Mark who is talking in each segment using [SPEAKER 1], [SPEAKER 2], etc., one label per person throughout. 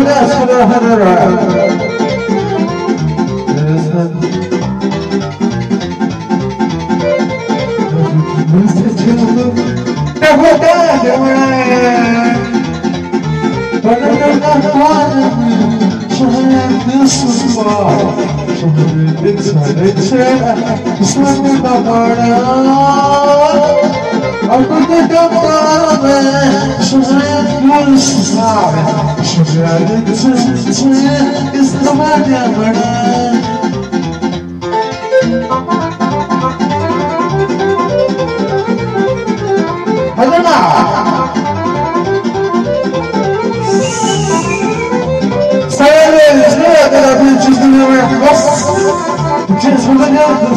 [SPEAKER 1] who that's for the hundred I'm we're done, then we're out. But I'm not the one trying this far. Somebody inside a chair, slamming my heart out. Sayın Bey, ne kadar bir çizgilerine yapmaz? Bu kez burada ne yaptın?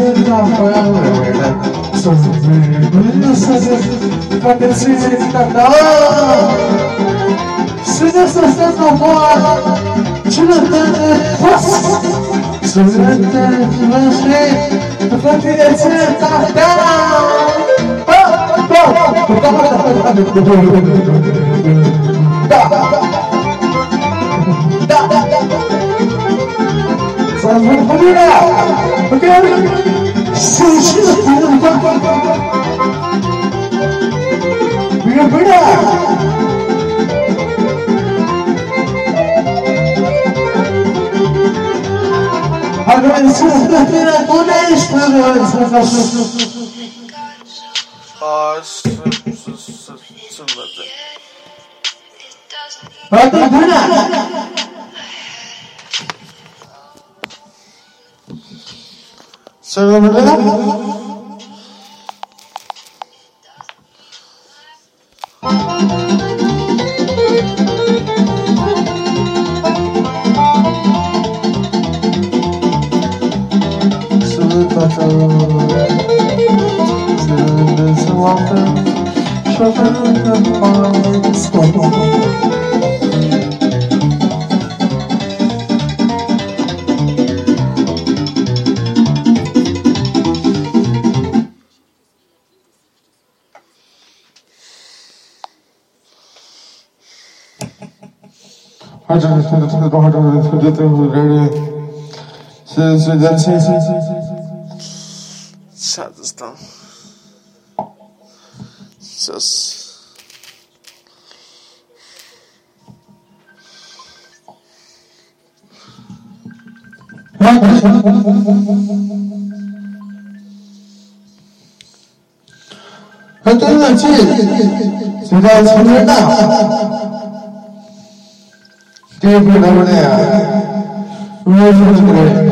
[SPEAKER 1] de novela São lembranças pra ter sido cantado Se nessas três não mora Tirantando São lembranças pra ter sido cantado Oh, oh, oh, oh, oh, oh, oh, oh, oh, oh, oh, Medine. Bugün sessiz durumda. Birbirine. Habersizlikle bu ne istiyorsunuz? Ağaç sıvladı. Bakın bu ne? So Chauffeur, chauffeur, chauffeur, chauffeur, chauffeur, 하자는 소리 소리도 하자는 소리도 그래. 세세 잔세 사즈스탄. 사스. ཁས ཁས ཁས ཁས ཁས Sempre na mulher. Mesmo de grande.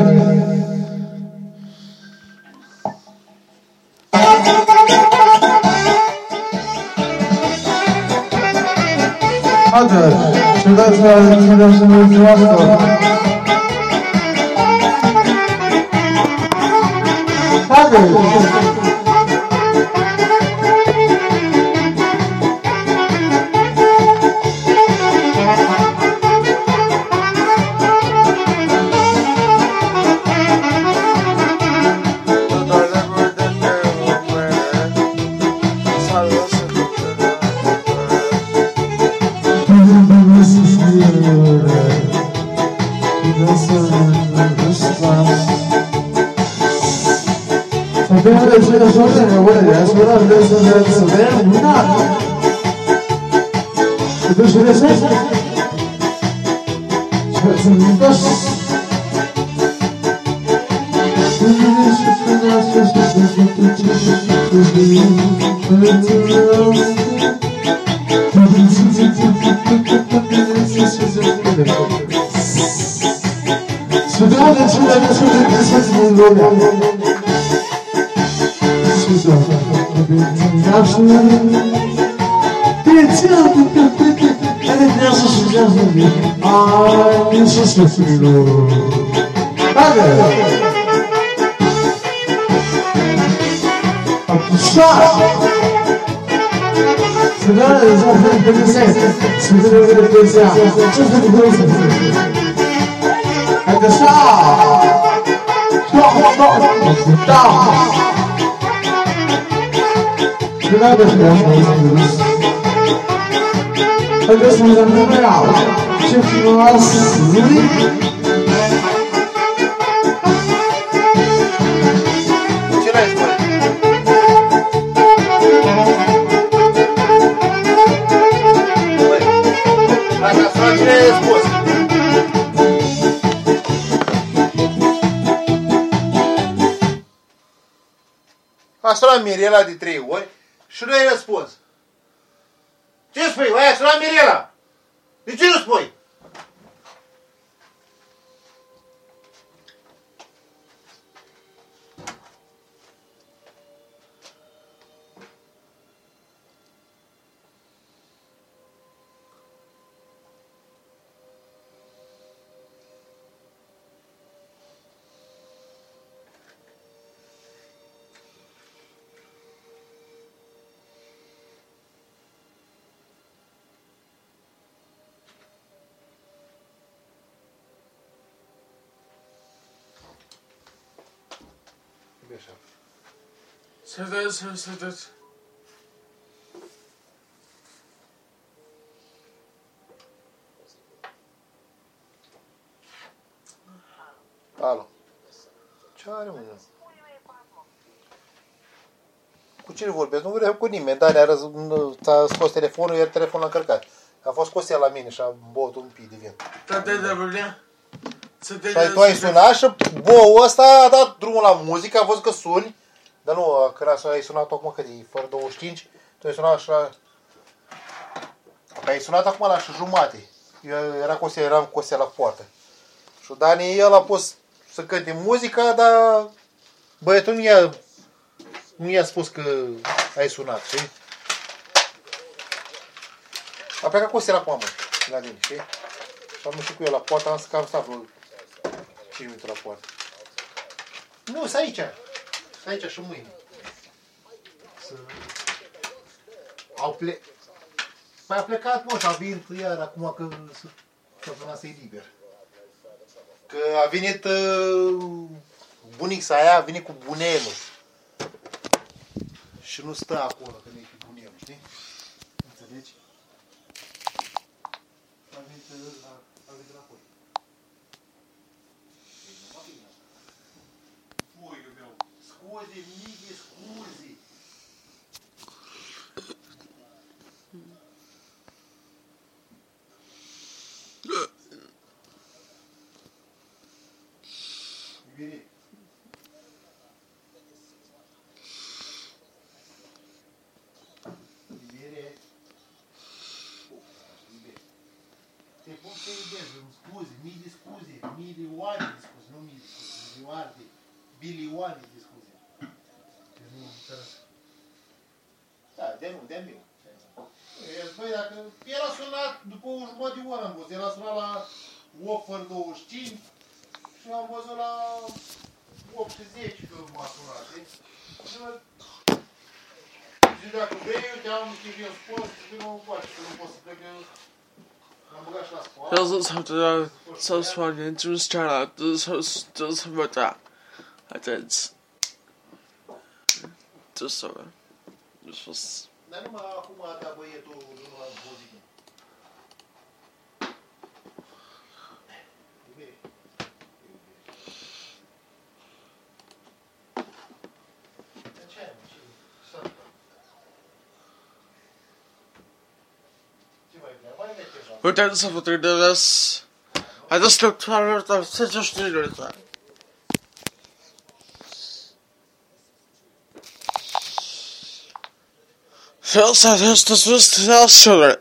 [SPEAKER 1] Hadi, şuradan sonra şuradan sonra cevap sor. Hadi. それが正直な声で、それは皆さんですね、みんな。よろしいしす。よろしくお願す。Сюда ね 别这样，别别别，是是这样子的啊，你是是是喽，那个，啊不是。是的，是的，不是谁，是的， și dragostea și Iisus. Haideți să ne dăm real. Ce frumos zi!
[SPEAKER 2] A sunat Mirela de trei ori, și nu ai răspuns. Ce spui? Vai suna Mirela! De ce nu spui?
[SPEAKER 1] Să dă, să, să dă.
[SPEAKER 2] Alo. Ce are, mă? Cu cine vorbesc? Nu vreau cu nimeni. Dar a răz... ți-a scos telefonul, iar telefonul a încărcat. A fost cu la mine și a băut un pic de vin. Da, da, da,
[SPEAKER 1] vrea. Să te Și ai- tu ai sunat
[SPEAKER 2] și boul ăsta a dat drumul la muzică, a văzut că suni, dar nu, că ai sunat tocmai că e fără 25, tu ai sunat și la... Că ai sunat acum la și jumate. Eu era cu Osea, eram cu Osea la poartă. Și Dani, el a pus să cânte muzica, dar băiatul nu i-a, nu i-a spus că ai sunat, știi? A plecat cu Osea la mamă, la mine, știi? Și am ieșit cu el la poartă, am stat, am stat vreo 5 minute la poartă. Nu, stai aici. Stai aici și mâine. Să... Au ple... Păi a plecat, mă, și a venit iar acum că săptămâna asta e liber. Că a venit uh, bunica aia, a venit cu bunelul. Și nu stă acolo când e de mim me escuse. Billy Warren, Da, de nu, de mine. Băi, dacă... Era sunat după jumătate de oră am văzut. Era sunat la 8 fără 25 și am văzut la 8 și 10 că m-a sunat, știi? Și dacă vrei, eu te am și că nu pot să plec eu. To do.
[SPEAKER 1] So. Just. Just, just, just that. That's it. Isso, velho. Se fosse.
[SPEAKER 2] Não. Who
[SPEAKER 1] did this? I just took time out of. Feels like this the last children.